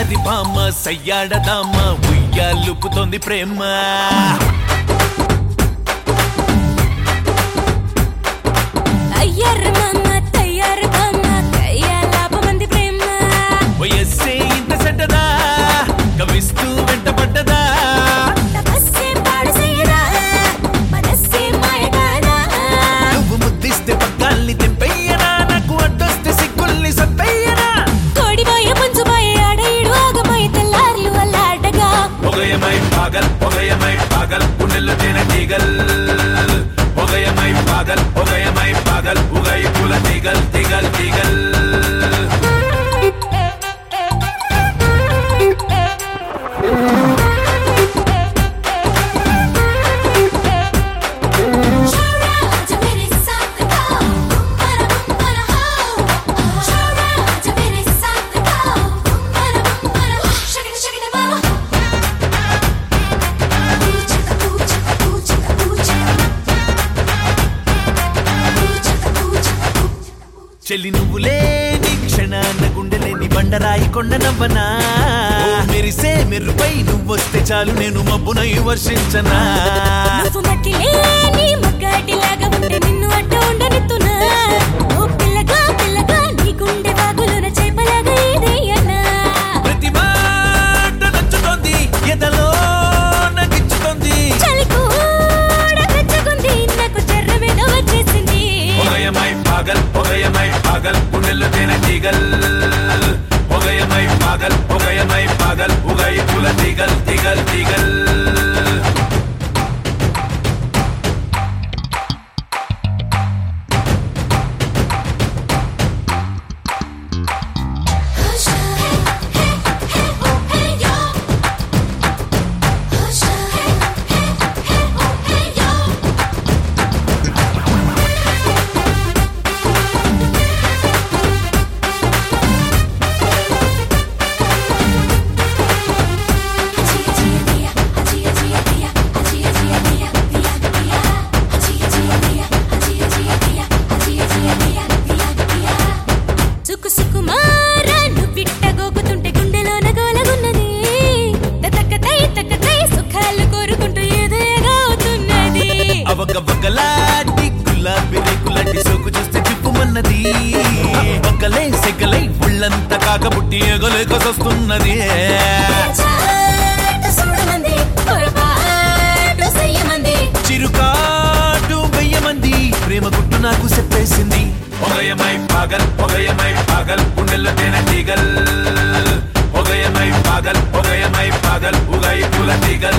వయ్యారి బామ్మ సయ్యాడదామ్మ ఉయ్యాలుపుతోంది ప్రేమ. తేనె తీగల్ పొగయమై పాగల్ పొగయమై పాగల్ ఉగై పుల తీగల్ తీగల్ చెల్లి నువ్వు లేని క్షణాన గుండెలేని బండరాయి కొండ నవ్వనా? మెరిసే మెరుపై నువ్వొస్తే చాలు నేను మబ్బునై వర్షించనా? మగ్గాటిలాగా ఉంటే నిన్ను అడ్డు తేనె తీగల్ పొగయమై పాగల్ పొగయమై పాగల్ ఉగై పుల తీగల్ తీగల్ పక్కలే సెగలై ఒళ్ళంతా కాకబుట్టి ఎగలేకొస్తున్నది చిరుకాటు వెయ్యమంది ప్రేమ గుట్టు నాకు చెప్పేసింది. పొగయమై పాగల్ పొగయమై పాగల్ గుండెల్లో తేనె తీగల్. పొగయమై పాగల్ పొగయమై పాగల్ ఉగై పుల తీగల్.